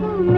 तुम